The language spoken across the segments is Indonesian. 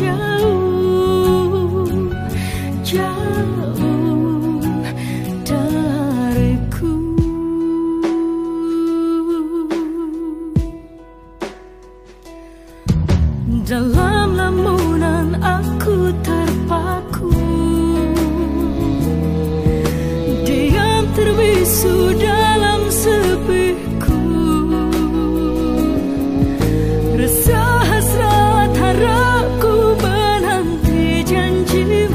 jauh jauh dariku. Dalam lamunan aku terpaku. Diam terbisu you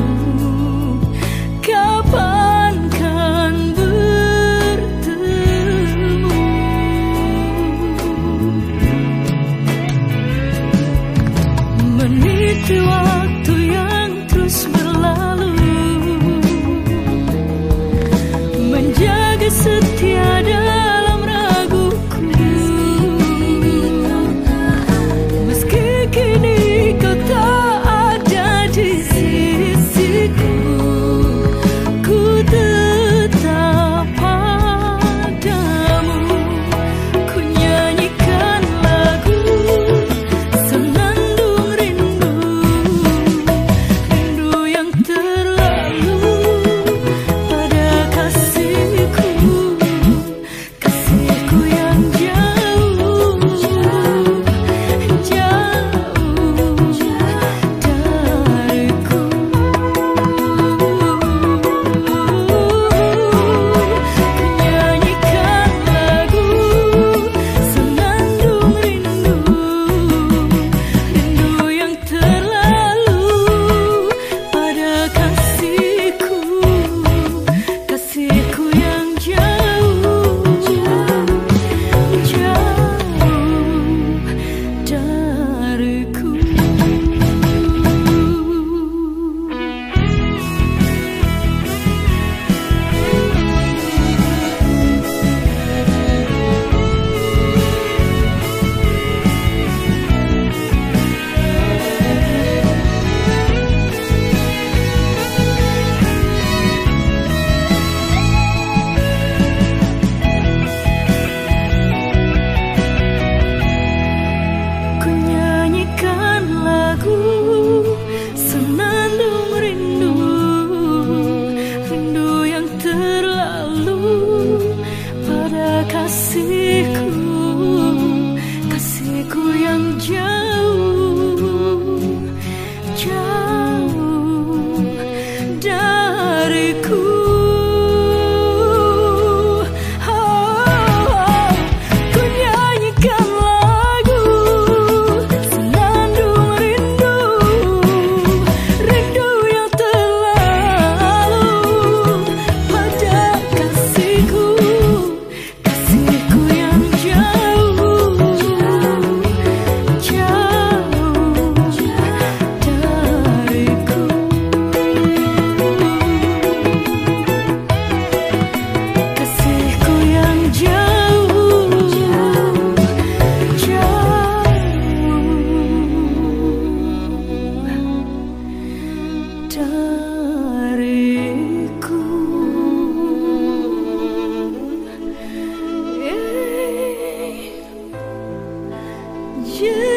千